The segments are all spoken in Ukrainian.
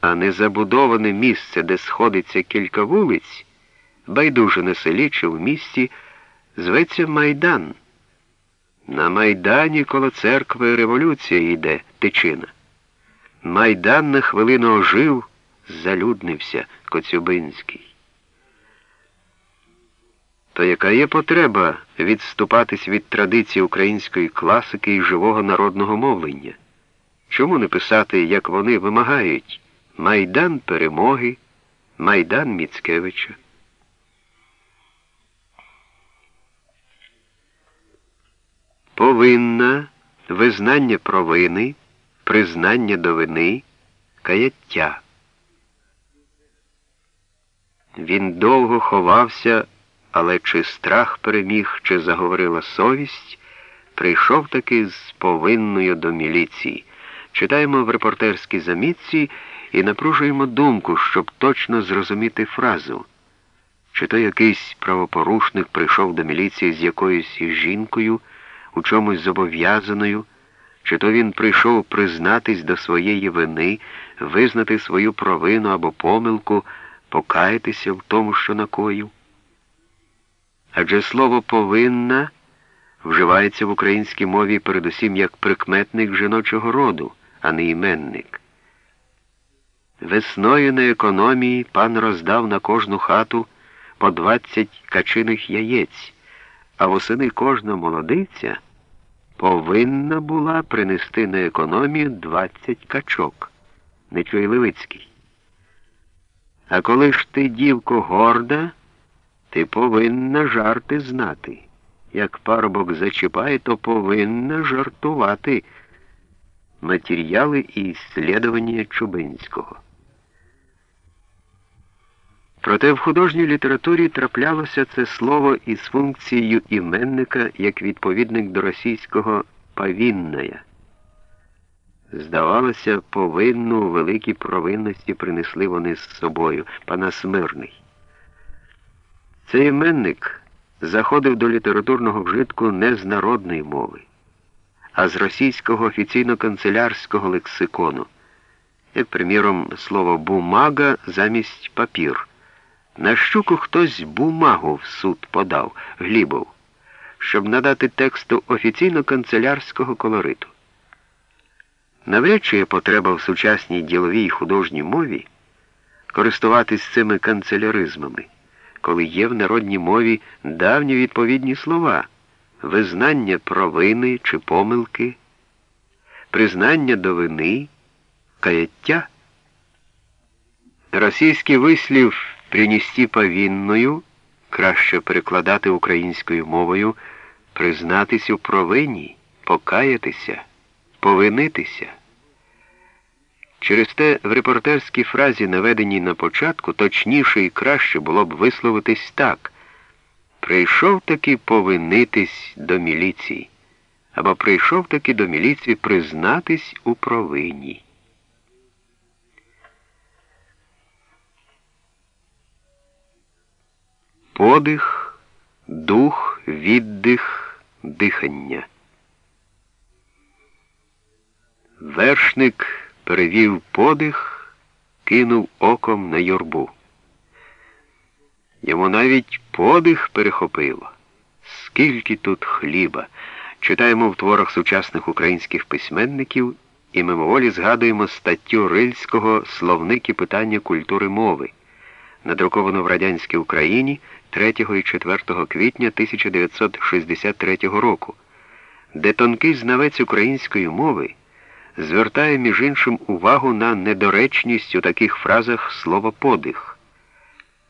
а незабудоване місце, де сходиться кілька вулиць, байдуже на селі чи в місті, зветься Майдан. На Майдані коло церкви революція йде тичина. Майдан на хвилину ожив, залюднився Коцюбинський. То яка є потреба відступатись від традиції української класики і живого народного мовлення? Чому не писати, як вони вимагають, Майдан перемоги, Майдан Міцкевича? Повинна визнання провини, признання до вини, каяття. Він довго ховався, але чи страх переміг, чи заговорила совість, прийшов таки з повинною до міліції. Читаємо в репортерській замітці і напружуємо думку, щоб точно зрозуміти фразу. Чи то якийсь правопорушник прийшов до міліції з якоюсь жінкою, у чомусь зобов'язаною, чи то він прийшов признатись до своєї вини, визнати свою провину або помилку, покаятися в тому, що накоїв. Адже слово повинна вживається в українській мові передусім як прикметник жіночого роду, а не іменник. Весною на економії пан роздав на кожну хату по 20 качиних яєць, а восени кожна молодиця повинна була принести на економію 20 качок. Нечуй Левицький. А коли ж ти, дівко, горда, ти повинна жарти знати. Як парубок зачіпає, то повинна жартувати матеріали і іслідування Чубинського. Проте в художній літературі траплялося це слово із функцією іменника як відповідник до російського «повінная». Здавалося, повинну великі провинності принесли вони з собою, пана Смирний. Цей іменник заходив до літературного вжитку не з народної мови, а з російського офіційно-канцелярського лексикону, як, приміром, слово бумага замість папір. На щуку хтось бумагу в суд подав, Глібов, щоб надати тексту офіційно-канцелярського колориту. Навряд чи є потреба в сучасній діловій художній мові користуватись цими канцеляризмами, коли є в народній мові давні відповідні слова, визнання провини чи помилки, признання до вини, каяття. Російський вислів принести повінною краще перекладати українською мовою, признатись у провині, покаятися, повинитися. Через те в репортерській фразі, наведеній на початку, точніше і краще було б висловитись так. Прийшов таки повинитись до міліції, або прийшов таки до міліції признатись у провині. Подих, дух, віддих, дихання. Вершник перевів подих, кинув оком на юрбу. Йому навіть подих перехопило. Скільки тут хліба. Читаємо в творах сучасних українських письменників і мимоволі згадуємо статтю Рильського Словники питання культури мови, надруковану в радянській Україні 3 і 4 квітня 1963 року, де тонкий знавець української мови звертає між іншим увагу на недоречність у таких фразах слова подих.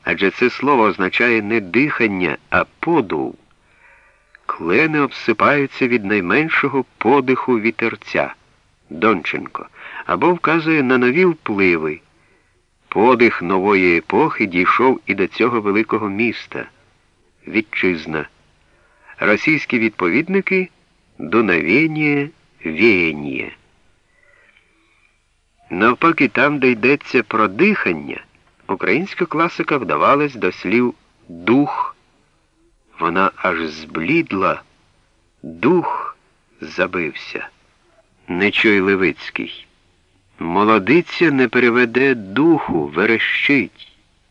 Адже це слово означає не дихання, а подув. Клени обсипаються від найменшого подиху вітерця Донченко, або вказує на нові впливи. Подих нової епохи дійшов і до цього великого міста Вітчизна. Російські відповідники дуновєнє, веянє. Навпаки, там, де йдеться про дихання, українська класика вдавалась до слів дух. Вона аж зблідла, дух забився. Нечуй Левицький. Молодиця не переведе духу, верещить.